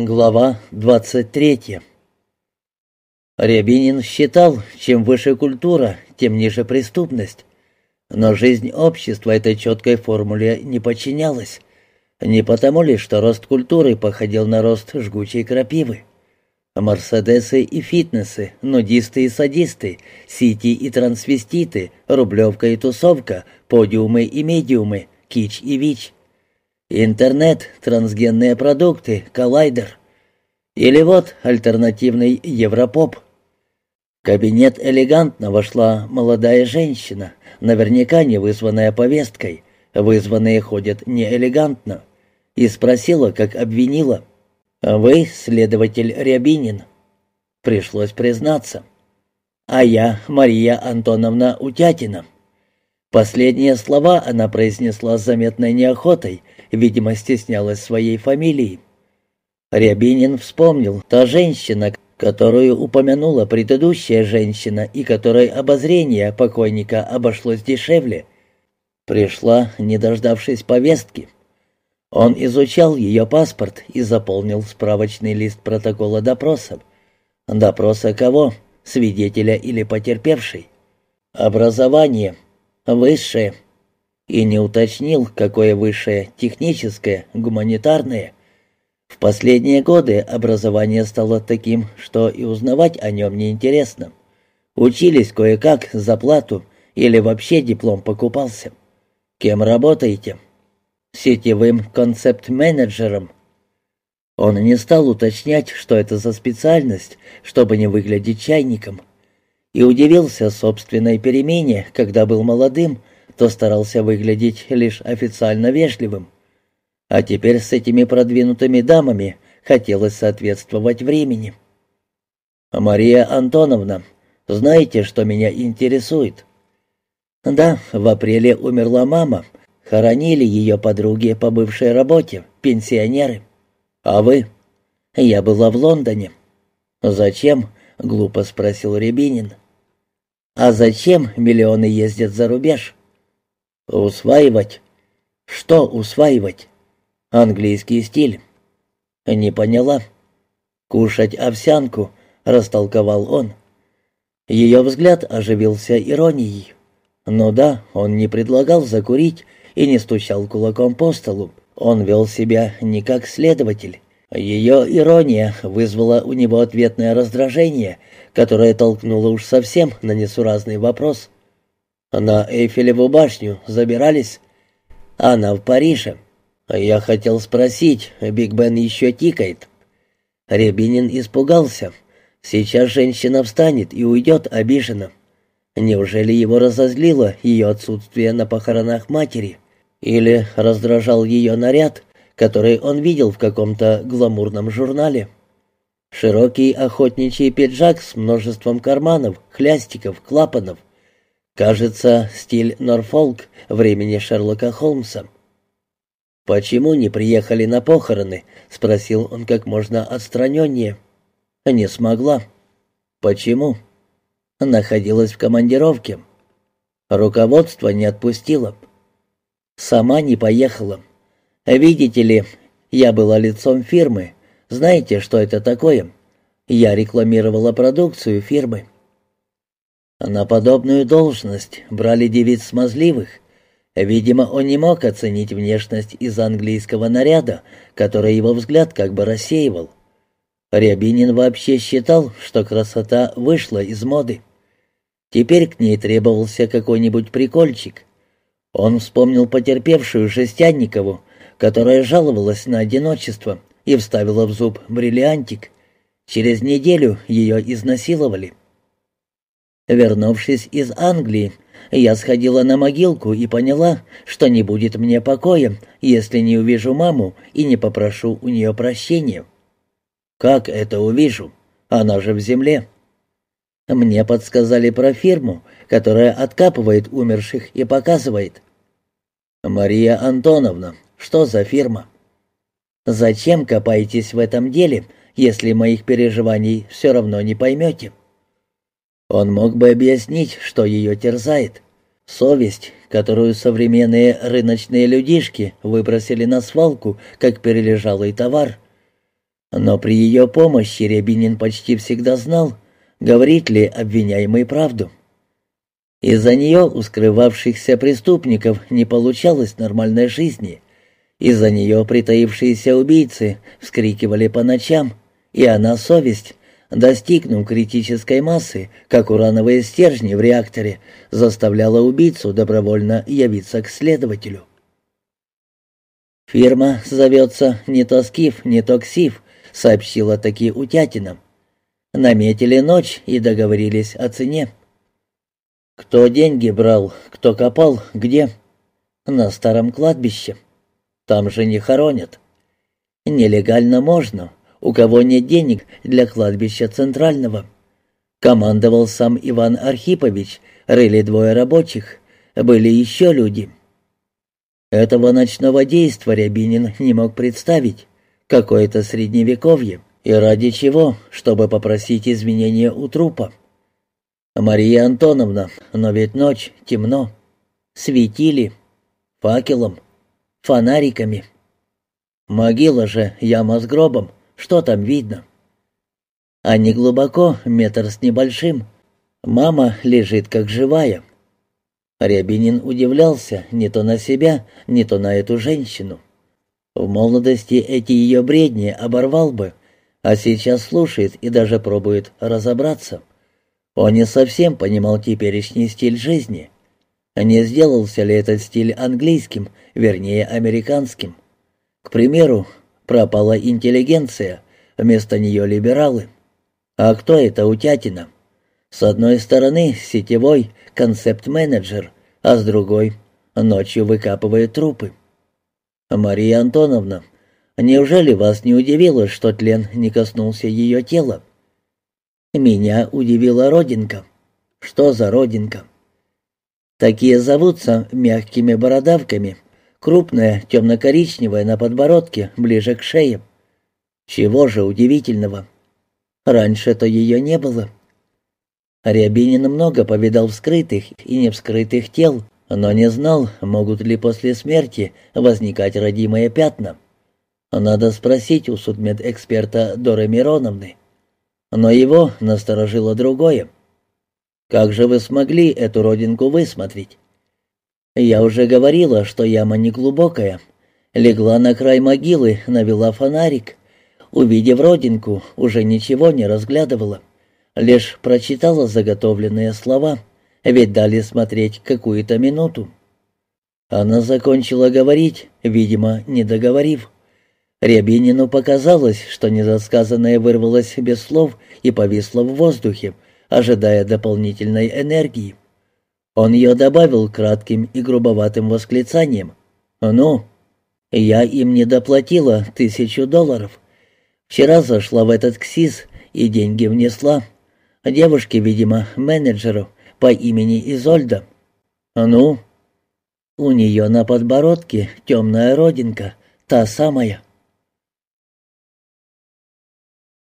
Глава 23 Рябинин считал, чем выше культура, тем ниже преступность. Но жизнь общества этой четкой формуле не подчинялась. Не потому ли, что рост культуры походил на рост жгучей крапивы. Мерседесы и фитнесы, нудисты и садисты, сити и трансвеститы, рублевка и тусовка, подиумы и медиумы, кич и вич — Интернет, трансгенные продукты, коллайдер. Или вот альтернативный Европоп. В кабинет элегантно вошла молодая женщина, наверняка не вызванная повесткой. Вызванные ходят не элегантно. И спросила, как обвинила. «Вы следователь Рябинин?» Пришлось признаться. «А я Мария Антоновна Утятина». Последние слова она произнесла с заметной неохотой, видимо, стеснялась своей фамилии. Рябинин вспомнил, та женщина, которую упомянула предыдущая женщина и которой обозрение покойника обошлось дешевле, пришла, не дождавшись повестки. Он изучал ее паспорт и заполнил справочный лист протокола допроса. Допроса кого? Свидетеля или потерпевшей? Образование. Высшее и не уточнил, какое высшее, техническое, гуманитарное. В последние годы образование стало таким, что и узнавать о нем неинтересно. Учились кое-как за плату или вообще диплом покупался. Кем работаете? Сетевым концепт-менеджером. Он не стал уточнять, что это за специальность, чтобы не выглядеть чайником. И удивился собственной перемене, когда был молодым, то старался выглядеть лишь официально вежливым. А теперь с этими продвинутыми дамами хотелось соответствовать времени. «Мария Антоновна, знаете, что меня интересует?» «Да, в апреле умерла мама. Хоронили ее подруги по бывшей работе, пенсионеры. А вы?» «Я была в Лондоне». «Зачем?» — глупо спросил Рябинин. «А зачем миллионы ездят за рубеж?» «Усваивать?» «Что усваивать?» «Английский стиль». «Не поняла». «Кушать овсянку», — растолковал он. Ее взгляд оживился иронией. Ну да, он не предлагал закурить и не стучал кулаком по столу. Он вел себя не как следователь. Ее ирония вызвала у него ответное раздражение, которое толкнуло уж совсем на несуразный вопрос — на Эйфелеву башню забирались? Она в Париже. Я хотел спросить, Биг Бен еще тикает. Рябинин испугался. Сейчас женщина встанет и уйдет обиженно. Неужели его разозлило ее отсутствие на похоронах матери? Или раздражал ее наряд, который он видел в каком-то гламурном журнале? Широкий охотничий пиджак с множеством карманов, хлястиков, клапанов. Кажется, стиль Норфолк времени Шерлока Холмса. «Почему не приехали на похороны?» — спросил он как можно отстраненнее. «Не смогла». «Почему?» «Находилась в командировке. Руководство не отпустило. Сама не поехала. Видите ли, я была лицом фирмы. Знаете, что это такое? Я рекламировала продукцию фирмы». На подобную должность брали девиц смазливых. Видимо, он не мог оценить внешность из английского наряда, который его взгляд как бы рассеивал. Рябинин вообще считал, что красота вышла из моды. Теперь к ней требовался какой-нибудь прикольчик. Он вспомнил потерпевшую Жестянникову, которая жаловалась на одиночество и вставила в зуб бриллиантик. Через неделю ее изнасиловали. Вернувшись из Англии, я сходила на могилку и поняла, что не будет мне покоя, если не увижу маму и не попрошу у нее прощения. Как это увижу? Она же в земле. Мне подсказали про фирму, которая откапывает умерших и показывает. Мария Антоновна, что за фирма? Зачем копаетесь в этом деле, если моих переживаний все равно не поймете? Он мог бы объяснить, что ее терзает. Совесть, которую современные рыночные людишки выбросили на свалку, как перележалый товар. Но при ее помощи Рябинин почти всегда знал, говорит ли обвиняемый правду. Из-за нее у скрывавшихся преступников не получалось нормальной жизни. Из-за нее притаившиеся убийцы вскрикивали по ночам, и она, совесть, достигнув критической массы, как урановые стержни в реакторе, заставляла убийцу добровольно явиться к следователю. «Фирма зовется не то Скиф, не то Ксив», — сообщила таки Утятина. «Наметили ночь и договорились о цене». «Кто деньги брал, кто копал, где?» «На старом кладбище. Там же не хоронят». «Нелегально можно, у кого нет денег для кладбища центрального». Командовал сам Иван Архипович, рыли двое рабочих, были еще люди. Этого ночного действа Рябинин не мог представить. Какое-то средневековье. И ради чего? Чтобы попросить извинения у трупа. Мария Антоновна, но ведь ночь, темно. Светили. Факелом. Фонариками. Могила же, яма с гробом. Что там видно? А не глубоко, метр с небольшим. Мама лежит как живая. Рябинин удивлялся не то на себя, не то на эту женщину. В молодости эти ее бредни оборвал бы, а сейчас слушает и даже пробует разобраться. Он не совсем понимал теперешний стиль жизни. Не сделался ли этот стиль английским, вернее, американским? К примеру, пропала интеллигенция, вместо нее либералы. А кто это Утятина? С одной стороны, сетевой концепт-менеджер, а с другой — ночью выкапывает трупы. «Мария Антоновна, неужели вас не удивило, что тлен не коснулся ее тела?» «Меня удивила родинка». «Что за родинка?» «Такие зовутся мягкими бородавками, крупная, темно-коричневая на подбородке, ближе к шее». «Чего же удивительного?» «Раньше-то ее не было». Рябинин много повидал вскрытых и невскрытых тел, но не знал, могут ли после смерти возникать родимые пятна. Надо спросить у судмедэксперта Доры Мироновны. Но его насторожило другое. «Как же вы смогли эту родинку высмотреть?» «Я уже говорила, что яма не глубокая. Легла на край могилы, навела фонарик. Увидев родинку, уже ничего не разглядывала лишь прочитала заготовленные слова, ведь дали смотреть какую-то минуту. Она закончила говорить, видимо, не договорив. Рябинину показалось, что недосказанное вырвалось без слов и повисло в воздухе, ожидая дополнительной энергии. Он ее добавил кратким и грубоватым восклицанием. «Ну, я им не доплатила тысячу долларов. Вчера зашла в этот КСИС и деньги внесла. Девушке, видимо, менеджеру по имени Изольда. Ну, у нее на подбородке темная родинка, та самая.